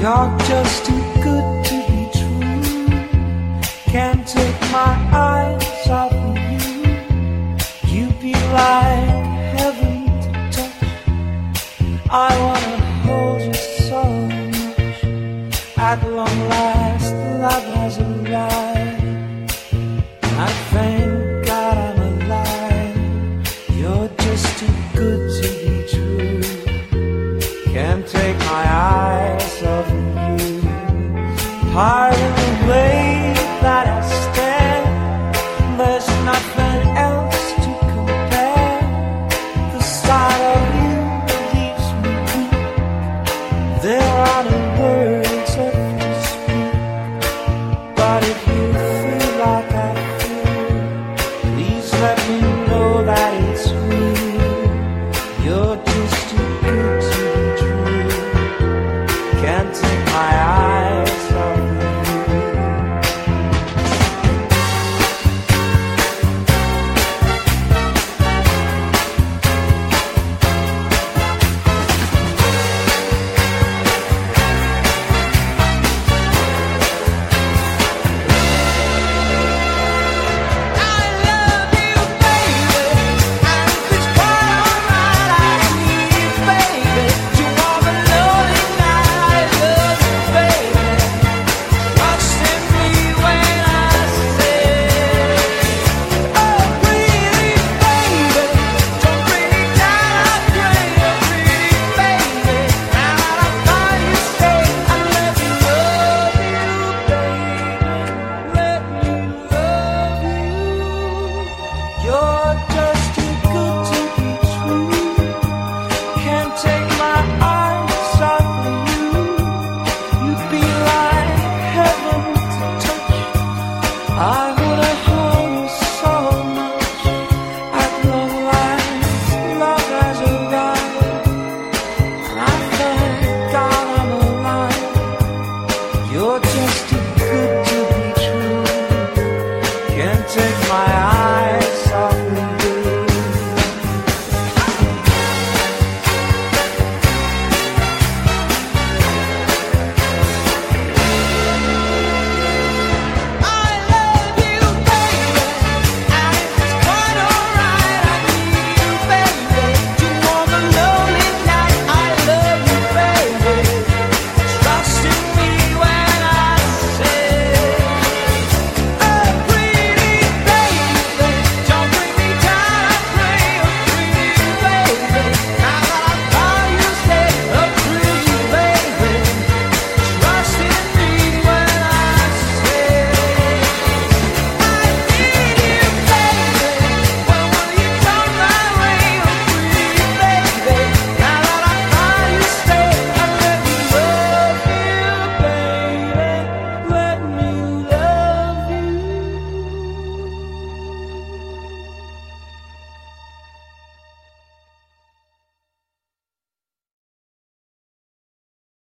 You're just too good to be true. Can't take my eyes off of you. You'd be like heaven to touch. I wanna hold you so much. At long last, love has arrived. I thank God I'm alive. You're just too good to be true. Can't take started